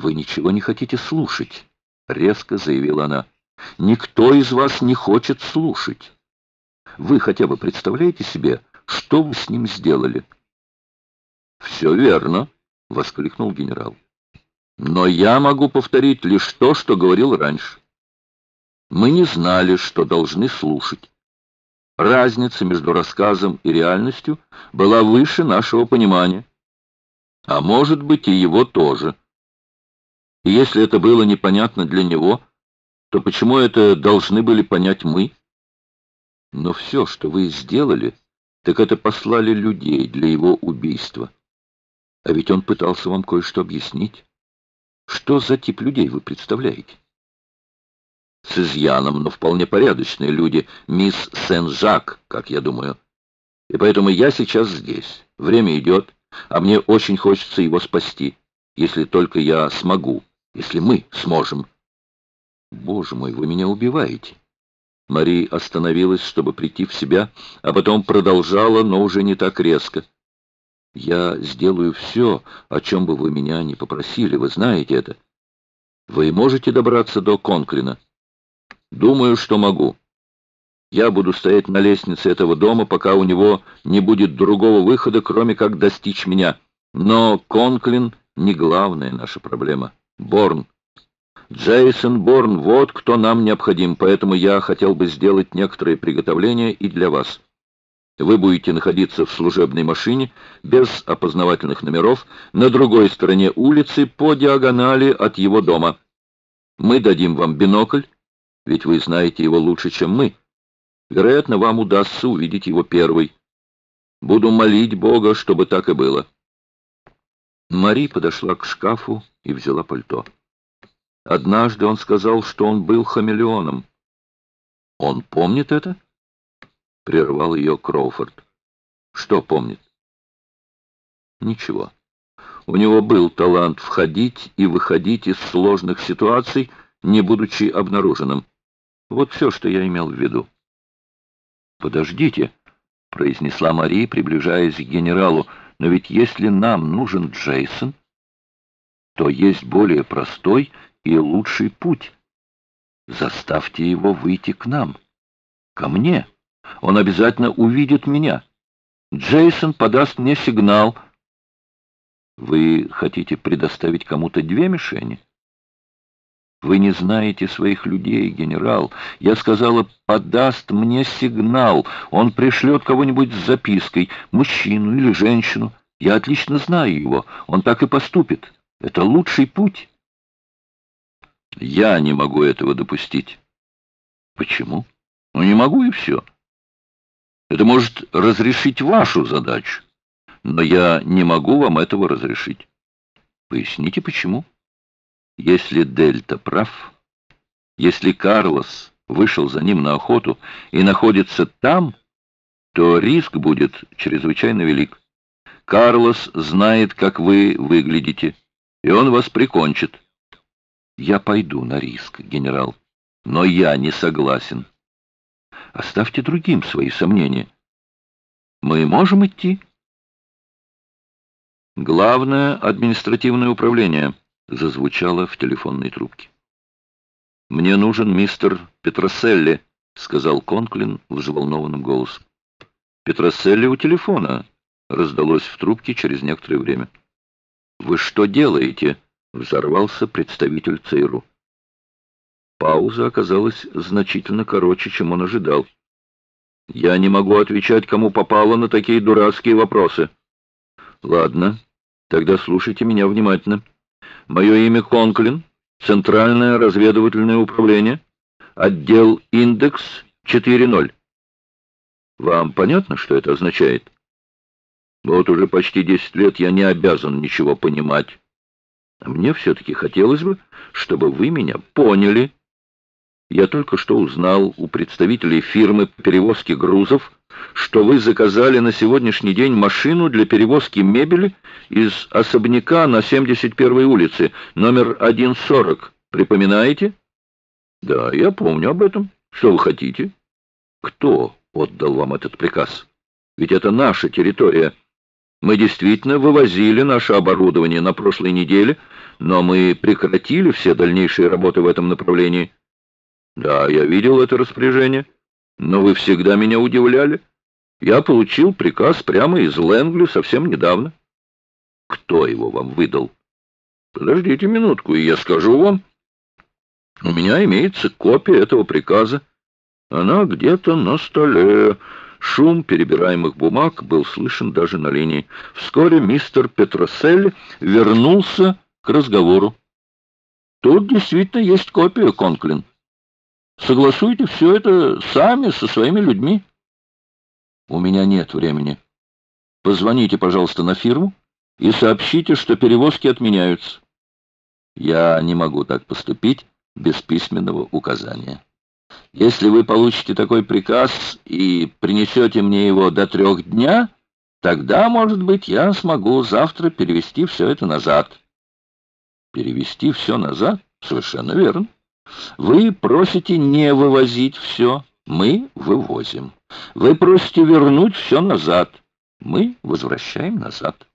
«Вы ничего не хотите слушать», — резко заявила она. «Никто из вас не хочет слушать. Вы хотя бы представляете себе, что вы с ним сделали?» «Все верно», — воскликнул генерал. «Но я могу повторить лишь то, что говорил раньше. Мы не знали, что должны слушать. Разница между рассказом и реальностью была выше нашего понимания. А может быть и его тоже. И если это было непонятно для него, то почему это должны были понять мы? Но все, что вы сделали, так это послали людей для его убийства. А ведь он пытался вам кое-что объяснить. Что за тип людей вы представляете? с изъяном, но вполне порядочные люди, мисс Сен-Жак, как я думаю. И поэтому я сейчас здесь. Время идет, а мне очень хочется его спасти, если только я смогу, если мы сможем. Боже мой, вы меня убиваете. Мари остановилась, чтобы прийти в себя, а потом продолжала, но уже не так резко. «Я сделаю все, о чем бы вы меня не попросили, вы знаете это. Вы можете добраться до Конклина?» Думаю, что могу. Я буду стоять на лестнице этого дома, пока у него не будет другого выхода, кроме как достичь меня. Но Конклин не главная наша проблема. Борн. Джейсон Борн, вот кто нам необходим, поэтому я хотел бы сделать некоторые приготовления и для вас. Вы будете находиться в служебной машине, без опознавательных номеров, на другой стороне улицы, по диагонали от его дома. Мы дадим вам бинокль, ведь вы знаете его лучше, чем мы. Вероятно, вам удастся увидеть его первой. Буду молить Бога, чтобы так и было. Мари подошла к шкафу и взяла пальто. Однажды он сказал, что он был хамелеоном. «Он помнит это?» — прервал ее Кроуфорд. «Что помнит?» «Ничего. У него был талант входить и выходить из сложных ситуаций, не будучи обнаруженным. Вот все, что я имел в виду. «Подождите», — произнесла Мария, приближаясь к генералу, «но ведь если нам нужен Джейсон, то есть более простой и лучший путь. Заставьте его выйти к нам, ко мне. Он обязательно увидит меня. Джейсон подаст мне сигнал. Вы хотите предоставить кому-то две мишени?» Вы не знаете своих людей, генерал. Я сказала, подаст мне сигнал. Он пришлет кого-нибудь с запиской, мужчину или женщину. Я отлично знаю его. Он так и поступит. Это лучший путь. Я не могу этого допустить. Почему? Ну, не могу и все. Это может разрешить вашу задачу. Но я не могу вам этого разрешить. Поясните, почему? Если Дельта прав, если Карлос вышел за ним на охоту и находится там, то риск будет чрезвычайно велик. Карлос знает, как вы выглядите, и он вас прикончит. Я пойду на риск, генерал, но я не согласен. Оставьте другим свои сомнения. Мы можем идти? Главное административное управление — зазвучало в телефонной трубке. «Мне нужен мистер Петроселли», — сказал Конклин взволнованным голосом. «Петроселли у телефона», — раздалось в трубке через некоторое время. «Вы что делаете?» — взорвался представитель ЦРУ. Пауза оказалась значительно короче, чем он ожидал. «Я не могу отвечать, кому попало на такие дурацкие вопросы». «Ладно, тогда слушайте меня внимательно». Мое имя Конклин, Центральное разведывательное управление, отдел «Индекс 4.0». Вам понятно, что это означает? Вот уже почти 10 лет я не обязан ничего понимать. А мне все-таки хотелось бы, чтобы вы меня поняли. Я только что узнал у представителей фирмы перевозки грузов, что вы заказали на сегодняшний день машину для перевозки мебели из особняка на 71-й улице, номер 140. Припоминаете? Да, я помню об этом. Что вы хотите? Кто отдал вам этот приказ? Ведь это наша территория. Мы действительно вывозили наше оборудование на прошлой неделе, но мы прекратили все дальнейшие работы в этом направлении. Да, я видел это распоряжение, но вы всегда меня удивляли. Я получил приказ прямо из Лэнгли совсем недавно. Кто его вам выдал? Подождите минутку, и я скажу вам. У меня имеется копия этого приказа. Она где-то на столе. Шум перебираемых бумаг был слышен даже на линии. Вскоре мистер Петросель вернулся к разговору. Тут действительно есть копия, Конклин. Согласуйте все это сами со своими людьми. У меня нет времени. Позвоните, пожалуйста, на фирму и сообщите, что перевозки отменяются. Я не могу так поступить без письменного указания. Если вы получите такой приказ и принесете мне его до трех дня, тогда, может быть, я смогу завтра перевести все это назад. Перевести все назад? Совершенно верно. Вы просите не вывозить все, мы вывозим. Вы просите вернуть все назад. Мы возвращаем назад.